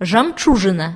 жемчужина.